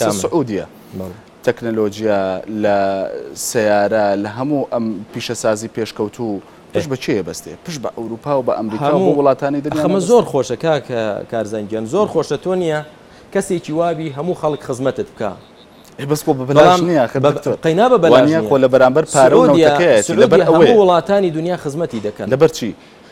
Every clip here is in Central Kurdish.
کامە سعودیە بەڵێ. تەکنەلۆجیا لە سەیارە لە هەموو ئەم پیشە سازی پێشکەوتوو پشت بە کێ بەستێ پشت بە ئەوروپا و بە ئەمریکا هەموو وڵاتانی دنیا ئەخەمە زۆر خۆشە کاک کارزان گیان زۆر خۆشە تۆ نییە کەسێکی وابی هەموو خەڵک خزمەتت بکا بەس خۆ بەبلاش نییە ئەخە دکتۆر قەینا بە بەلاش نییە خۆ لە بەرامبەر پارە و نەوتەکەیەتی لەبەر ئەوەی سعودیە هەموو وڵاتانی دنیا خزمەتی دەکەن لەبەر چی؟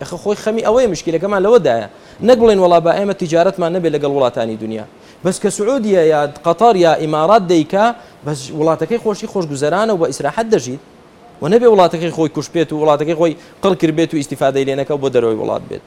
ئەخە خۆی خەمی ئەوەیە مشکیلەکەمان لەوەدایە نەک بڵێن وەڵا با ئێمە تیجارەتمان نەبێت لەگەڵ وڵاتانی دونیا بەس کە سعودیە یا قەتەر یا ئیمارات دەیکا بەس وڵاتەکەی خۆشی خۆشگوزەرانە و بە ئیسراحەت دەژیت و نەبێ وڵاتەکەی خۆی کوشتبێت و وڵاتەکەی خۆی قڕکردبێت و ئیستیفادەی لێ نەکا و بۆ دەرەوەی وڵات بێت.